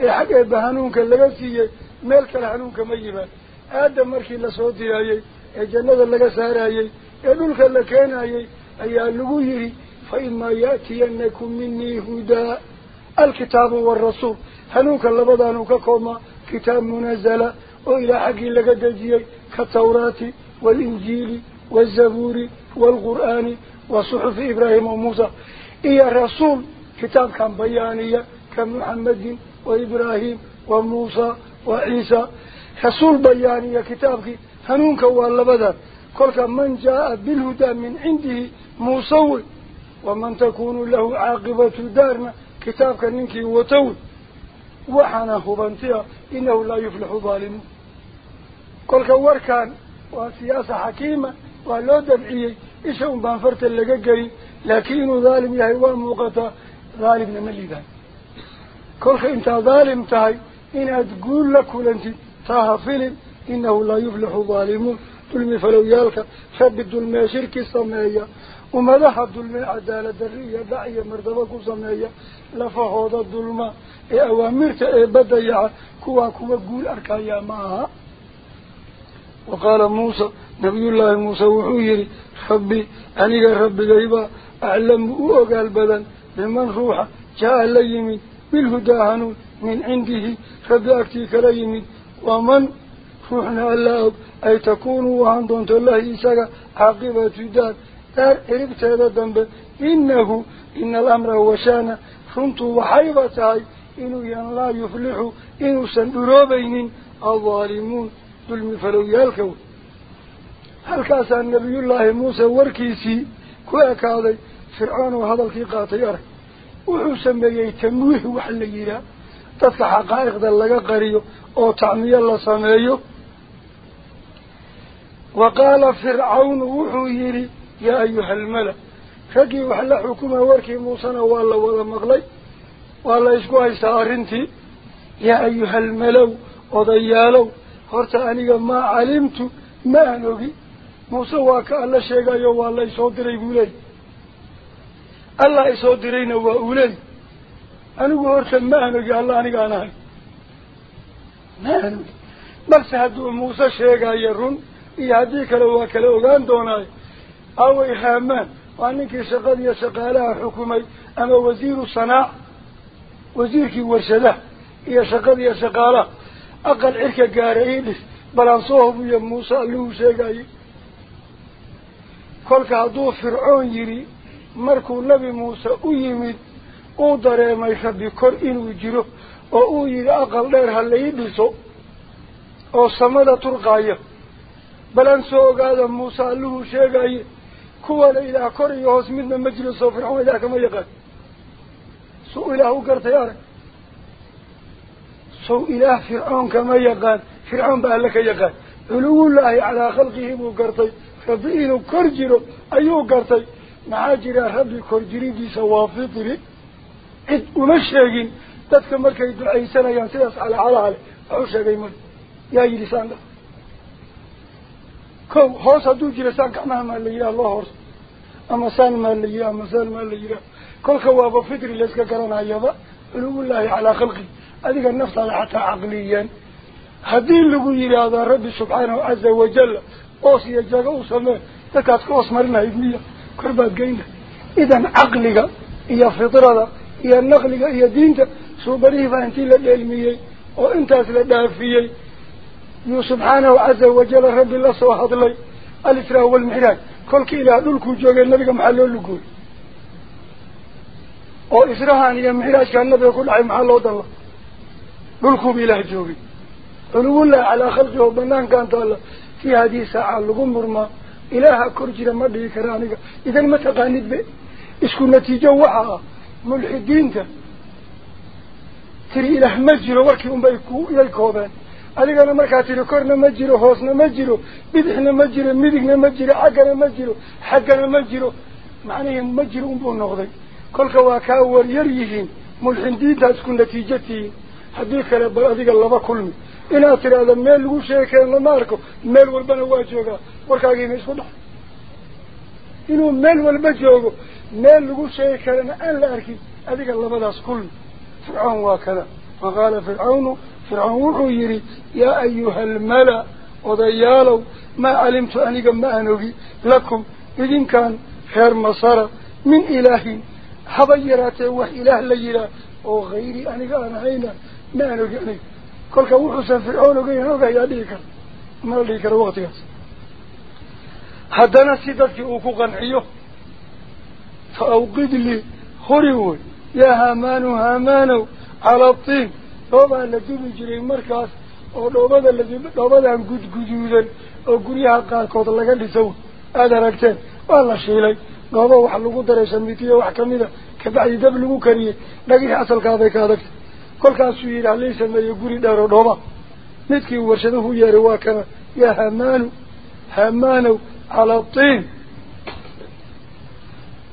الحق بهنون كلاجسية ملك الحنون كميبة هذا مركي لصوتي أيه الجنة لجسارة أيه يقول كلا كان أيه أي اللوير فإما يأتي أنكم مني هدى الكتاب والرسول هنوك اللبضانوك كوما كتاب منزل وإلى حق لك دجي كالتوراة والإنجيل والزبور والقرآن وصحف إبراهيم وموسى إيا رسول كتاب كان بيانية كمحمد وإبراهيم وموسى وعيسى. حصول بيانية كتابك هنونك واللبدر كل من جاء بالهدى من عنده موصول ومن تكون له عاقبة دارنا كتابك منك وتول وحنا خبنتها إنه لا يفلح ظالم. كل كور كان وسياسة حكيمة ولو دبعيه إيش أم بانفرت اللقاء لكن ظالم يهيوان موقتها ظالم نمليدان كل انت ظالم تاي إن أتقول لك لنت فيلم إنه لا يفلح ظالمون تلمي فلو يالك. فب الظلم شرك السمية ومدح الظلم عدالة درية دعية مرتبك السمية لفهوض الظلم أوامرت بديع. كواك وقول أركايا معها. وقال موسى نبي الله موسى وحيري خبي أنيك ربك إبا أعلم أوقال بدن. La yimid bilhudaa hanuun min cindihi rabbi agtii kala yimid waman ruuxna allaa og ay takuunu ahaan doonto lahi isaga caaqibatu daar daar ciribteeda dambe inahu ina alamra washaana runtu waxayba tahay inuu yan laa yuflixu inuusan dhuroobaynin aldaalimuun dulmi falowyaalka wey halkaasaa nabiyullaahi muuse warkiisii ku ekaaday laga qariyo oo tacmiyo la sameeyo wa qaala fircawnu wuxuu yidhi yaa ayuha almala raggii wax la xukuma warkii muusena waa la wada maqlay waa la isku haystaa arrintii yaa ayuha almalow odayaalow horta aniga maa calimtu ma aan ogi muuse waa ka alla sheegayo waa la isoo diray buu leey alla aniga aan ahay ma aan ogi balse hadduu muuse sheegayo run iyo haddii kale waa kala ogaan doonaayo awey haamaan waa ninkii shaqadiiyo shaqaalaha xukumay ama wasiiru sanaac wasiirkii warshadaha iyo shaqadiiyo shaqaalaha aqal cirka gaara ii dhis balaan soo hubiyo muuse alluhu sheegayay kolka hadduu fircoon yidhi oo uu yidhi aqal dheer ha lai dhiso oo samada turqaaya balan soo ogaada muuse alluhu sheegaye kuwana ilaah kor iyo hoos midna ma jiro soo fircoon ilaah kama yaqaan suu ilaah u gartay arag sow ilaah fircoon kama yaqaan fircoon baa alle ka yaqaan culuwullaahi calaa khalqihi buu gartay rabbi inuu kor jiro ayuu gartay kor jiridiisa waa fitri cid uma sheegin dadka markay ducaysanayaan sidaas calacalaha leh waxu sheegay mali yaa yidhi saan dha kow hoos hadduu jiro saan gacmaha maa la yidhaha loo hoorso ama saan maa la yidhaha ama saan maa la yidhaha kolka waaba fitri layska garanayaba culuwullaahi calaa khalqi adiga naftaada xataa caqliyan haddii lagu yidhaahdaa rabbi subxaanahu caza wajalla oos iyo jago u samee dadkaad ka hoos marinahayd miya iyo fitrada iyo naqliga iyo diinta suubarihii baa intii la dheelmiyey oo intaas la dhaafiyey yuu subxaanahu caza wajalla rabbi la soo hadlay alisraa walmicraaj kolkii ilaah dhulkuu joogay nabiga maxaa loo lugooy oo israhan iyo micraajkaa nabiga ku dhacay maxaa loo dalla dhulkuuba ilaah joogay culuwullahi calaa khalqihi oo banaankan taalla fii hadii saaca lagu murmaa ah mulxidiinta tiri ilaah ma jiro warkii unbay ku yay koobeen adigana markaa tiri korna ma jiro hoosna ma jiro bidixna ma jiro midigna ma jiro xaggana ma jiro xaggana ma jiro macnihii ma jiro unbuu noqday kolka waa kaa waryar yihiin mulxidiintaa isku natiijo tihiin haddii kale bal adiga laba kulmi joogaa warkaagiina isku dhax inuu meel walba joogo meel lagu sheegi karana aan la arkin adiga labadaas kulmi fircoon waa kada wa qaala fircawnu fircoon wuxuu yidhi yaa ayuha almala odayaalow maa calimtu aniga ma aan ogi lakum idinkaan reer masara min ilaahin haba yaraatee wax ilaah la yihaah oo hayri aniga aan ahayna ma aan ogi aniga kolka wuxuusan fircoon ogeyn ogayaa dhihi kara mala dhihi karo waktigaas haddana si dadkii uu ku qanciyo fa awqid lii huri wey yaa haamaanu haamaanow cala tiin dhoobaa la dubi jiray markaas oo dhoobada la dhoobadan gudguduudan oo guryaha qaarkood laga dhiso aada aragteen waa la shiilay dhoobo wax lagu daray shamitiyo wax kamida kabacdi dab lagu kariyey dhagixi asalkaabay ka adagtay كل كاسو يراه ليس ما يقولي دارو دوبا نتكي ورشده يارواكنا يا همانو همانو على الطين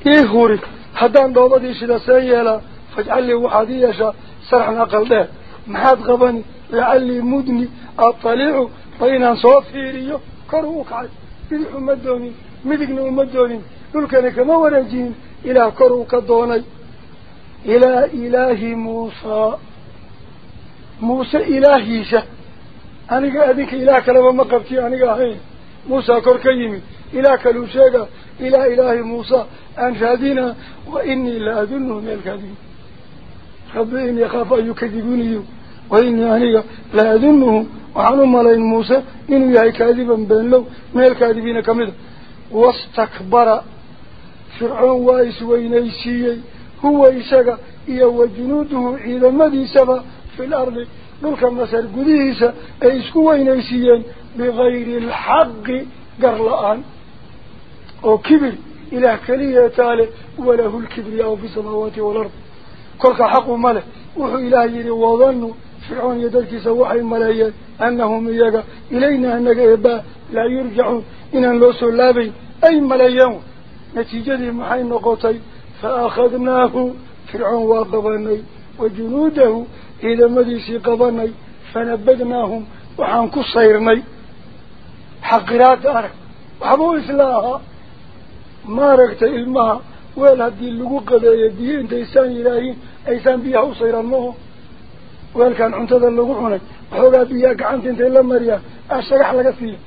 إيه خوري حدان دوبا ديش دا سيالا فجعلي وحادي يشا سرحنا قلده محاد غباني لعلي مدني الطليعو طينا صوفيريو كروك عاد بدح مدوني مدقنا مدوني للك نكما ورجين إلى كروك الدوني إلى إله موسى ma qabti aniga ahayn muusaa kor ka yimid ilaah kaluu sheega ilaa ilaahi muusa aan raadina wa inii la adunuhu min alkaadibiin rabbi in yakaafu an yukadibuniyo wa inii aniga la adunuhu waxaan u malayn muuse inuu yahay kaadiban beenlow min alkaadibiina kamida wastakbara fircoon waa isweynaysiiyey huwa isaga iyo wa junuuduhu ciidamadiisaba dhulka masar gudihiisa ay isku weynaysiiyeen bigayri alxaqi gar la-aan oo kibir إله كلية تالي وله الكبرياء في السماوات والأرض. كلك حق ملك وحو إله يري وظنوا فرعون يدلك سوحي ملايين أنهم إياك إلينا أنك إباء لا يرجعون. إن اللوسوا لابي. أي ملايين نتيجة محين نقطي فأخذناه فرعون وقبني وجنوده إذا مديسي قبني فنبذناهم وحان كصيرني حقرات أرك. وحبو إسلاها. ما ركت إلمها. ويل هدي اللقو قضايا دي انت إسان إلهي إسان بيها وصيرا مهو ويل كان عنتظر اللقو حنك وحوقا بيها كعنت انت إلا مريا. أشرح لك فيه.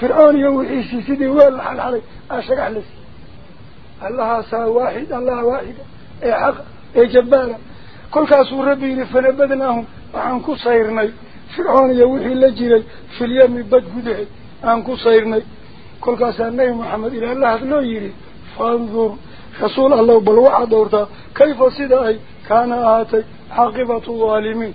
فرعون يوحيسي سيدي ويل حل علي أشرح لك. الله سا واحد. الله كل كاسو ربي فنبذناهم وعن كصيرني فرعون يوحي لجري في اليوم بد قده عن كصيرني كل كاس النبي محمد إلى الله لو يري فانظر رسول الله بلوعة دورتا كيف صدعي كان آتي عاقبة الظالمين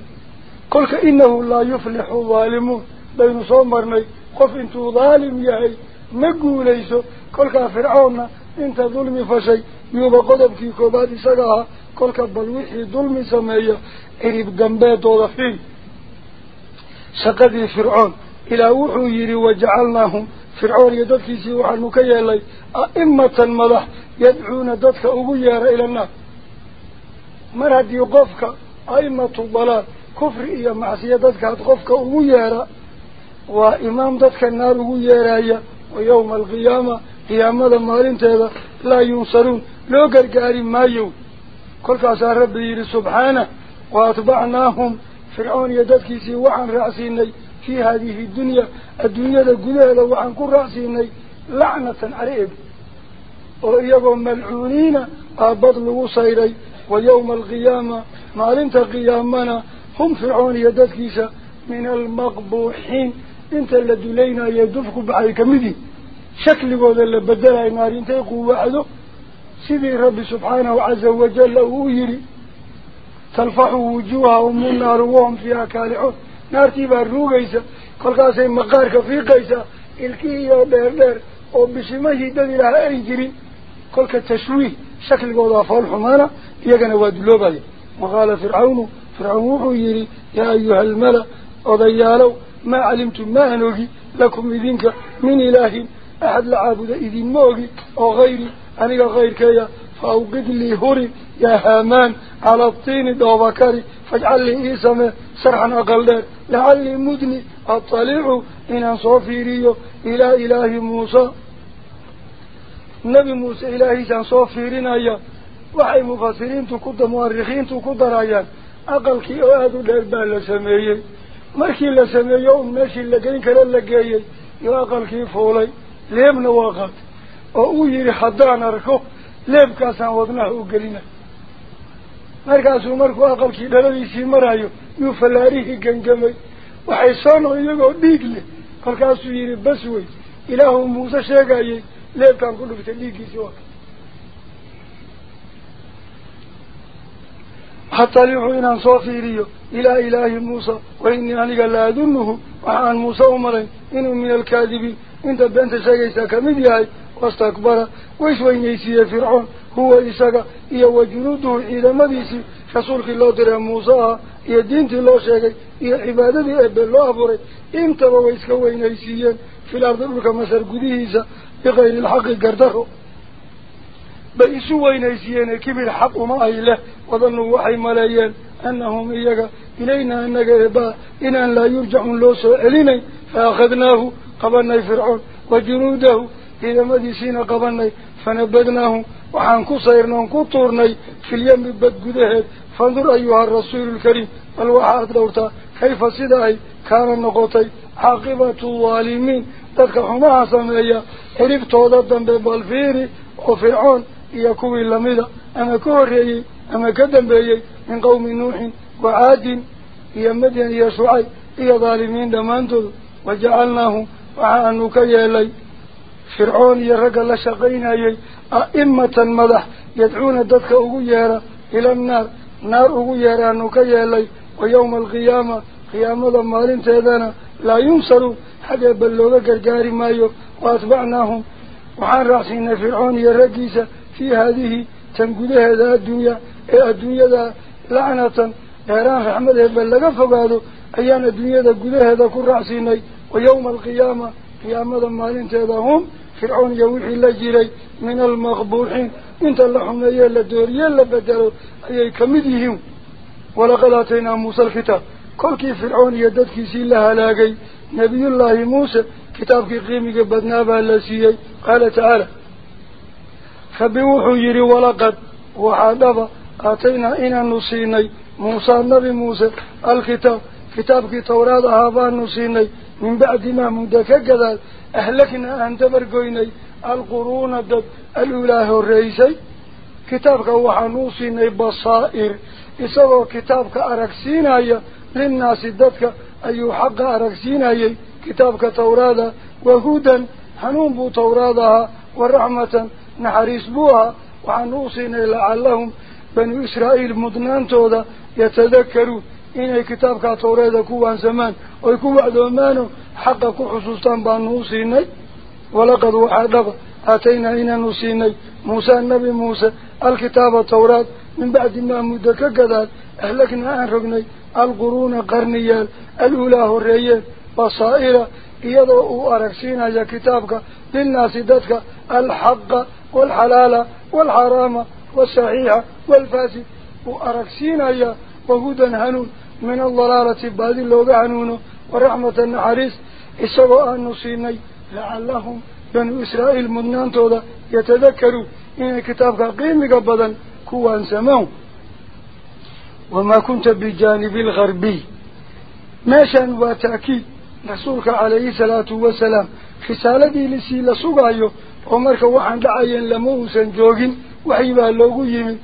كل إنه لا يفلح الظالمون بين صومرني قف انتو ظالم يهي نقول ليسو كل فرعون انت ظلمي فشي يوبا قدبكي كوبادي سقاها كل بلوحي ظلمي سمية عرب قنبات وضفين شقدي فرعون إلى وحو يري وجعلناهم فرعون يددكي سيوحا نكيا لي أئمة ملح يدعون ددك أبيار إلى النار مرهد يقفك أئمة الضلال كفر إيا معصية ددك أتقفك أبيار وإمام ددك النار أبيار ويوم القيامة قيامة مالين تيدا لا ينصرون لو قرقاري ما يو كل كاسا ربي سبحانه وأتبعناهم فرعون يددكي سيوحا رأسيني في هذه الدنيا الدنيا الدنيا لو عن كل رأسيني لعنة عليهم وإيقوا ملعونين أبضلوا صيري ويوم القيامة مالنت قيامنا هم فرعون يددكيسا من المقبوحين انت اللي دلينا يدفق بعيك مدي شكله ذل بدلا إمارين تقوى عدو سيدي ربي سبحانه وعز وجل ويري تلفح وجوههم النار وهم فيها كالحون. نار تبارو قيسا قل قاسي مقارك في قيسا إلكي يا بير بير. أو بشمه يدد إلى هاري جري. قل كتشويه شكل قوضا فول حمانا يقن واد لوبالي. وقال فرعون. فرعون يري. يا أيها الملأ. وضيالو ما علمتم ما هنوغي لكم إذنك من إله idinma ogi oo hayri aniga kayrkeeya fa awqid lii huri yaa haamaan cala tiini dhoobakari fajcal lii ii samee sarxan aqal dheer لعلي مدني أطلع إن صوفيري إلى إله موسى. النبي موسى إلهي سان صوفيرين أيا وحي مفسرين تكود مؤرخين تكود رايان أقل كي أهدو لأربان لسميي. مركي لسميي ومناشي لقين كلا لقايي يا أقل كي فولي. ليم نواقات gelina markaasuu markuu aqalkii dhaladiisii marayo yuu fallaarihii gengamay waxay soo noqon iyagoo dhiig leh kolkaasuu yidhi bas wey ilaahuu muuse sheegayay leebkaan ku dhuftay dhiiggiisii waa hataa lixuu inaan soo fiiriyo ilaa ilaahi muusa wa innii aniga la adunuhu waxa aan muuse u malayn inuu min alkaadibiin انت بنت ساقيسا كمين يهي واستكبرا ويش وين يسيه فرعون؟ هو إساقا إيا وجنوده إذا ما بيسي خسولك الله ترى موسى إيا دينت الله شاقي إيا عبادة بأب الله أبوري. إمتى ويسك وين يسيه في الأرض بك مسار قديه إسا بغير الحق قردخو. بيسو وين يسيه كيف الحق ما إله؟ وظنوا وحي ملايين أنهم إياقا إلينا أنك إباء إنا لا يرجعون لوسو إلينا. فأخذناه قبلنا فرعون وجنوده إذا مديسين قبلنا فنبذناه وعن كسيرنا كطورنا في اليم بدقده فانظر أيها الرسول الكريم الواحد دورتا كيف سدعي كان النقطي عاقبة الظالمين. تلك حما سمعي حريبت وضبدا ببالفيري وفرعون يكوي اللميدة أما كوري أما كدن بيي من قوم نوح وعاد يمدين يسوعي يا ظالمين دمانتو. وجعلناهم وعن كيالي فرعون يرقى لشقينا أي أئمة مضح يدعون الددك أغيارا إلى النار نار أغيارا نكيالي ويوم القيامة قيامة مال تهدانا لا ينصروا حتى بلوغة قرقار مايو وأتبعناهم وعن رأسين فرعون يرقيس في هذه تنقذها ذا الدنيا الدنيا ذا لعنة يران حمده بلغة فقادو أيان الدنيا ذا قدها ذا كل رأسيني ويوم القيامة قيامة ما لنتهدهم فرعون يوحي لجيري من المغبوحين. انت اللهم يلا دور يلا بدلوا أي كمديهم ولقد أتينا موسى الكتاب. كل كي فرعون يدد يددك سيلا هلاقي نبي الله موسى كتاب كي كتابك قيمك بدنابه لسيه قال تعالى فبوحو يري ولقد وحادب أتينا إنا نصيني. موسى النبي موسى الكتاب. كتابك التوراة هذا نصيني من بعد ما مدك جذل أهلكنا أنت برجيني القرون الدب الإله الرئيسي. كتابك هو نصيني بصائر. إسوا كتابك أركسينا للناس الدبك أي حق أركسينا كتابك التوراة وهودا حنوب توراةها ورحمة نحرس بها وحنوصين لعلهم بني إسرائيل مدنان تودا يتذكرون إني كتابك توريد كوان زمان ويكو بعد أمانه حقا كحسوسان بانوسيني ولقد وحادب أتينا إنا نوسيني. موسى النبي موسى الكتاب التوراة من بعد ما مدك قدال أهلكنا أنرقني القرون قرنيال الأولى الرئيال بصائرة يضعوا أرسينا يا كتابك للناس للناسدتك الحق والحلال والحرام والصحيح والفاسد. وأرسينا يا وهدى هنون من الضلالة بعد اللوغ هنون ورحمة النحريس. إسوا أن لعلهم بنو إسرائيل منان تودا يتذكروا. إن كتابك قيمك بدن كوان سماو. وما كنت بجانب الغربي ماشان وتأكيد رسولك عليه الصلاة والسلام. خسالتي لسي لسوغايو ومرك وحن دعايا لموسا جوغين. وحي بها لوغو يمن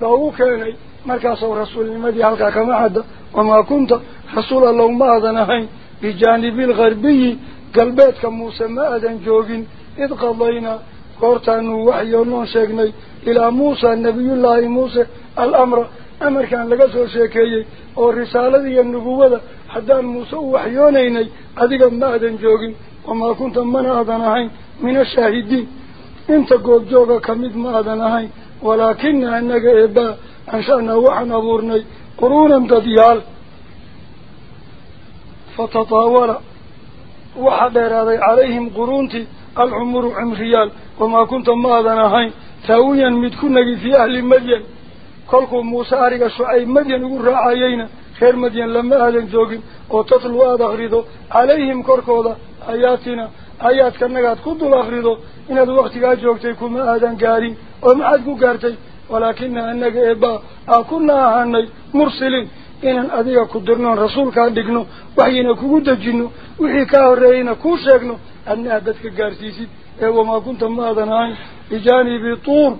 لوغو كاني مركاسو رسول المدي وما كنت رسول الله ما أذنهين بجانب الغربي قلباتك موسى ما أذن جوغين إذ قضينا قرطانو وحي ونون شاقني إلى موسى النبي الله موسى الأمر أمر كان لقصو شاكيي والرسالة دي النبوة حتى موسى وحيونيني أذيك ما أذن جوغين وما كنت من أذنهين من الشاهدين انت قول جوغا كميد ما أذنهين ولكن أنك إبا أنشأنا وحن أبورني قرونا تديال فتطاول. وحدر عليهم قرونتي العمر عمريال وما كنت ما أذنهين تاويا مدكنا في أهل مدين. كلكم موسى أريق شعيب مدين يقول رعايينا. خير مدين لما أذن جوغين وتطلوا هذا أغريدو عليهم كركوضا آياتنا. آيات كنغات كدو الأغريدو إن هذا وقت جوغتي كما آذان قارين ومعاد ولكن أنك إبا أكنا هاني مرسلين إن أذيك كدرنون رسول كان دقنو وحينا كو دجنو وحي كاورينا كو شاقنو أن قارتيسي. وما كنت ما آذان هاي بجانب طور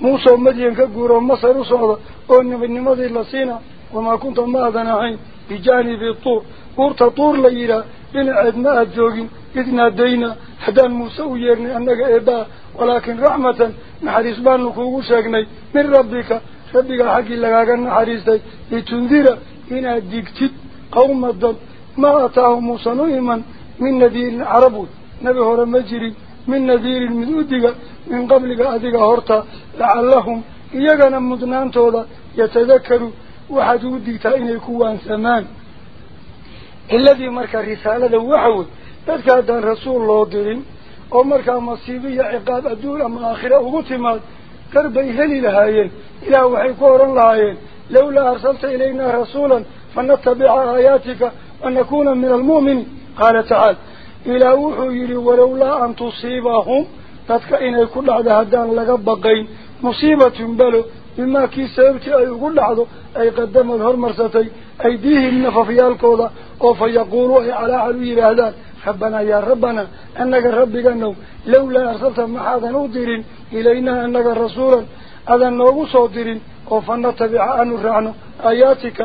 موسى ومدين كقورا مصر وصعدا وأن النمضي لسينا وما كنت ما آذان هاي بجانب طور قرط طور ليلا إن عدنا الجوغين إذ نادينا حدان موسى ويرني أنك إبا ولكن رحمة نحريس بان نكوغو شاقني من ربك. ربك حقي لغاقا نحريستي لتنذر إن ديكتد قوم الضب ما أتاه موسى نوهما من نذير عربو نبي هو مجري من نذير أدك من قبلك أدك هرتا لعلهم إيقنا مدنان تودا يتذكروا. وحد وديتا إن يكوان ثمان. الذي مركا رسالة وحود. ذلك هذا رسول الله درين أمرك مصيبية عقاب الدولة من آخره وغتمت كربي هلي لهايين إلى وحي وحيكورا لهايين لولا أرسلت إلينا رسولا فنتبع آياتك ونكون من المؤمن قال تعالى إلى وحيري ولولا أن تصيبهم ذلك إن يكون لعد هدان لقبقين مصيبة بلو مما كي سيبتي أي يقول لعدو أي قدم الهرمرستي أيديه النففيالكوضة وفيقولوه على علوي الهدان ربنا يا ربنا أنك ربك أنه لولا أرسلت محاذا نودرين إلينا أنك رسولا. هذا نوغو صودرين وفنتبع أنو رعنو. آياتك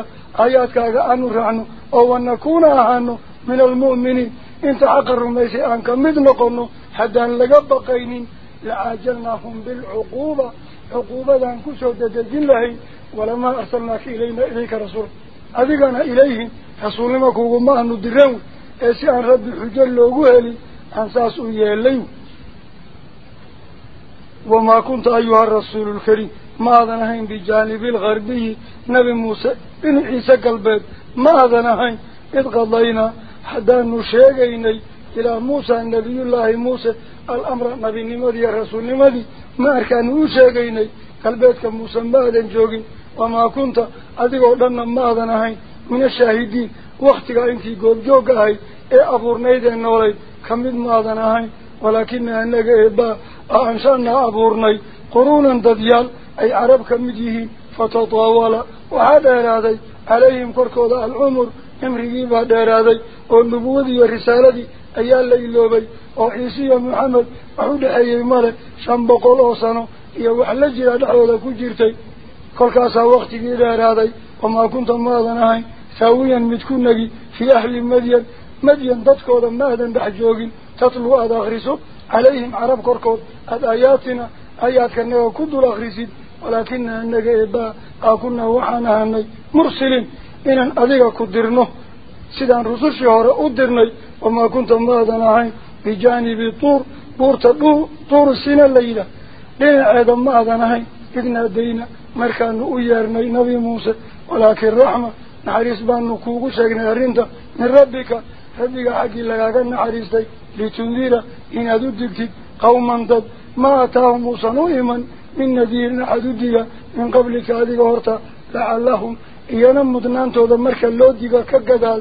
آياتك أنو رعنو. أو أن نكون أهانو من المؤمنين. إنت عقر ميسي أنك مدنقنو حتى لقبقين لعاجلناهم بالعقوبة. عقوبة أنكو سودة الجن ولما أرسلناك إلينا إليك رسول. أذيقنا إليهم رسولنا كوغما أنو درون إيش عن رب الحجر لو قولي عن ساس أيالي وما كنت أيها الرسول الكريم ماذا نهين بجانب الغربي نبي موسى بن عيسى قلبات ماذا نهين إذ قضينا حدا نشيقين إلى موسى النبي الله موسى الأمر نبي نمدي الرسول نمدي ما أركان نشيقين قلبات كموسى ماذا نجوغين وما كنت أذيك أولانا ماذا نهين من الشاهدين ka mid ma aadan ahayn walaakina anaga eebaa a anshaanaa abuurnay quruunan dadyaal ay carab ka mid yihiin fatataawala waxaa dheeraaday calayhim korkooda alcumur cimrigiibaa dheeraaday oo nubuwadii iyo risaaladii ayaa la iloobay oo ciise iyo maxamed wax u dhexeeyey male shan boqol oo sano iyo wax la jira dhexdooda ku jirtay kolkaasaa waktigii dheeraaday wamaa kunta maadan ahayn maadan dhex joogin tatluu aada akriso calayhim carab korkood aada aayaatina aayaadkanaga ku dul akrisid walaakina anaga eebaa aa kunaa waxaan ahanay mursiliin inaan adiga ku dirno sidaan rusushii hore u dirnay wamaa kunta maadan ahayn bijaanibi tuur buurta dhuu tuuru sina la yidhaah dhinaceeda ma aadan ahayn id naadayna markaanu u yeernay nabi muuse walaakin raxma arrinta min rabbika rabbiga xaggii lagaaga naxariistay litundira inaad u digtid qawman dad ma ataahum uusan u iman min nadiirin axad u diga min qablika adiga horta lacallahum iyana mudnaantooda marka loo diga ka gadaal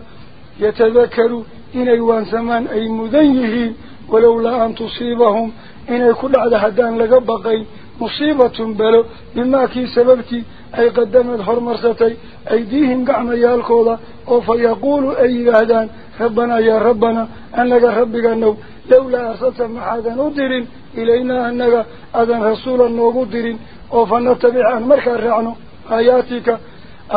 yatadakaruu inay waansamaan ay mudan yihiin walowlaa an tusiibahum inay ku dhacda haddaan laga baqayn مصيبة بلو بما كي سببتي أي قدمت هرمرستي أيديهم قعنا يا الكولا أو فيقولوا أي هدان ربنا يا ربنا أنك ربك أنه لولا أرسلت محادا ندر إلينا أنك أذن رسولا نقدر أو فنتبع عن مركا رعنو آياتك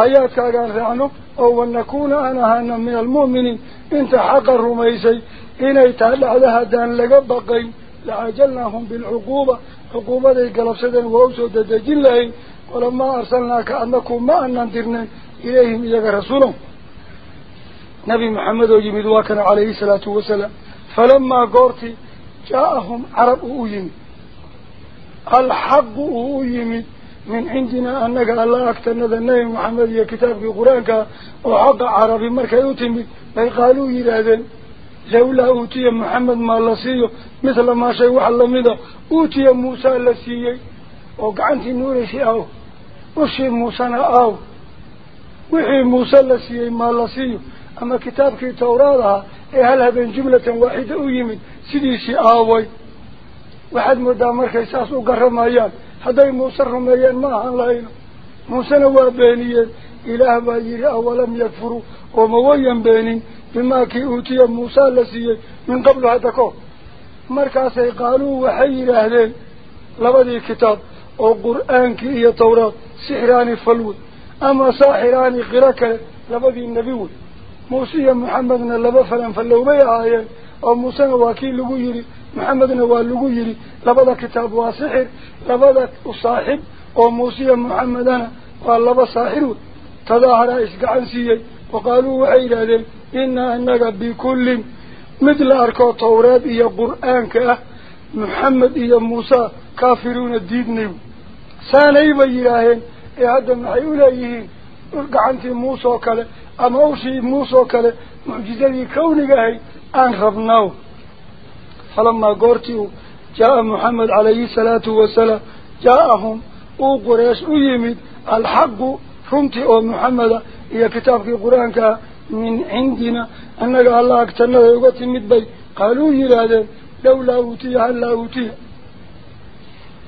آياتك أغان رعنو أو نكون أنا هانا من المؤمنين إنت حق الرميسي إن يتعلع لها دان لقبقين لعجلناهم بالعقوبة حكومة القلبسد الووس ودجاج الله ولما أرسلنا كأنكم ما أننذرنا إليهم إذا رسولهم. نبي محمد وجميد وكان عليه الصلاة والسلام. فلما قرت جاءهم عرب أويمي الحق أويمي من عندنا أنك الله أكتر نذنه محمد يا كتاب القرآن وحق عربي مركز أوتمي بيقالوا إلى ذلك la siiyey oo gacantii nuuraysi aw ushii muusena aw wixii muuse la siiyey maa la siiyo ama kitaabkii tawraad ahaa ee hal habeen jumlatan waaxida u yimid sidiisii aaway waxaad moodaa markay saas u garamayaan hadday muuse rumeeyeen ma ahaan lahayno muusena waa beeniyeen ilaah baa yidhi awalam yakfuruu oo ma wayan beenin بما كي أوتي موسى لسي من قبل هذا كو مركز قالوا وحي الأهلين لبدي كتاب أو قرآن كي هي طورة سحراني فلوت. أما ساحراني غرك لبدي النبي موسى محمد لبفلا فلو بي آيان أو موسى وكيل لقيري محمد نوال لقيري لبدا كتاب وسحر لبدا الصاحب أو موسى محمد والله بصاحر تظاهر إسقعان سيئي. Waxay yidhaahdeen inaa inaga bikullin mid la arko tawreed iyo qur-aanka ah maxamed iyo muuse kaafiruuna diidnay saanay bay yidhaaheen ee hadda maxay uleeyihiin gacantii muuse oo kale ama ushii muuse oo kale mucjizadii kawniga ahayd aan rabnaaw falamaa goortii uu jaa-a maxamed calayhi salaatu رمتي أو محمد إيا كتاب في القرآن من عندنا أنك الله أكتنى يوقت المدبي قالوا يرادا لو لا أوتي هل أوتي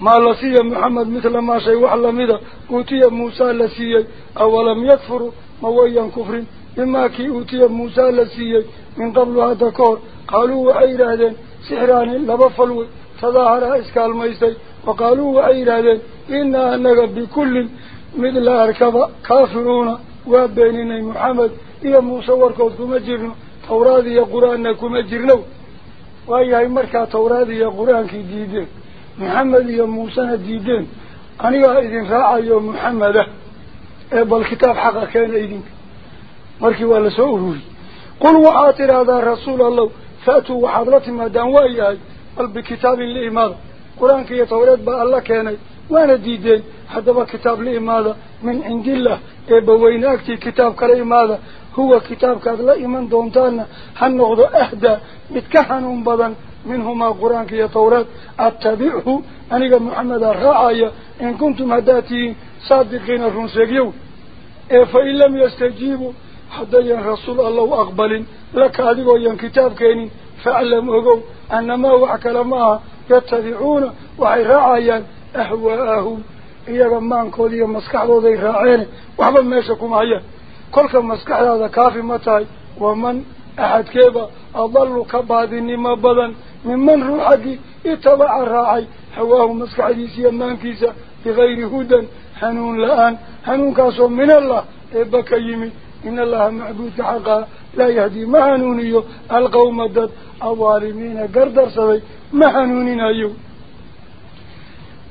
ما لسي محمد مثل ما شيء وحلا مدى أوتي موسى لسي أولم يكفر مويا كفر إما كي أوتي موسى لسي من قبل هذا كور قالوا أي رادا سحران لبفلو تظاهر إسكال ميسي وقالوا أي رادا إنا أنك بكل من الله أركض كافرون وابينين محمد إيا موسى واركض كمجرن تورادي يا قرآن كمجرن وإيا مركا تورادي يا قرآن كديدين محمد يا موسى ديدين أنا إذن راعا يا محمد إبا الكتاب حقا كان إذن مركي ولا سعوري قل وعاطر هذا الرسول الله فاتوا وحضرت ما دانوا قل بكتاب الإيمان قرآن كي يتورد بأ الله كانت وأنا ديدين حدبا كتاب لإمادة من عند الله إبوين أكتي كتاب كالإمادة هو كتاب كذا إيمان دونتانا. هنغضو أهدى متكهن بدن منهما قرآن كي يتورد أتبعه. أنيق محمد الرعاية. إن كنتم هداتي صادقين الرنسيقيو فإن لم يستجيبوا حتى رسول الله أقبل لك هذه وين كتاب كيني. فعلم أقو أنما وعكل معها يتبعون. وحي رعايا. أهواءهم إياغا مانكودي مسكحدو ذي راعين وحبا ميشكم هيا كلك مسكح هذا كافي متاي. ومن أحد كيبا. أضل كبادي ما بدن. ممن روحك إتبع الراعي هواه مسكح ديسي مانكيسا. بغير هدى. حنون لآن. حنون كاسو من الله. إبكا يمي إن الله معبود حقا. لا يهدي. مهنونيو القوم الدد الظالمين قردر سبي. مهنونين أيو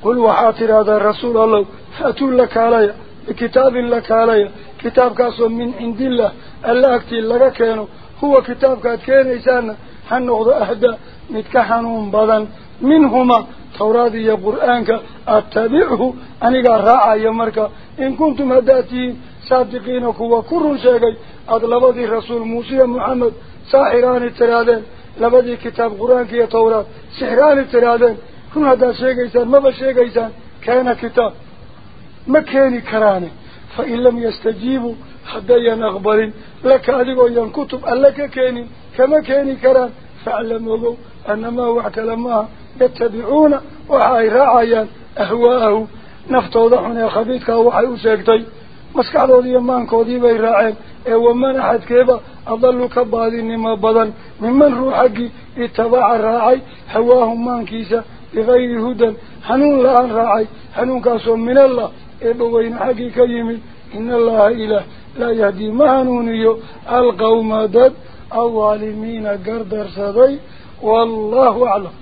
قل وحاطر هذا الرسول الله فأتوا لك علي بكتاب لك علي كتاب كاسو من عند الله الله أكتي لك كانوا هو كتاب كان إسانا هنغض أهدى متكحنون بضن منهما توراة يا قرآنك أتبعه أنيقا راعى يمرك إن كنتم هداتين صادقين كوا كل شيء أطلبتي رسول موسى محمد ساحران الترادين لبدي كتاب قرآن كي توراة سحران الترادين كن هذا شيء إنسان ما بشيء إنسان كان كتاب. ما كان كرانه فإن لم يستجيبوا حتى ينغبر. لك أدقوا ينكتب ألك كان. كما كان كران. فعلموا أنما وعك لما يتبعون. وحي راعيا أهواءه نفتوضحنا خبيثك وحي أساكتي maskaxdoodii iyo maankoodii bay raaceen ee waman axadkeeba adallu ka baadinimo badan miman ruux xaggii itabaca raacay hawaahu maankiisa لغير هدى. حنون لا أنرعي حنون كاسم من الله. إبوين حقيقة يمي إن الله إله. لا يهدي. مهنوني القوم داد الظالمين قردر سبي. والله أعلم.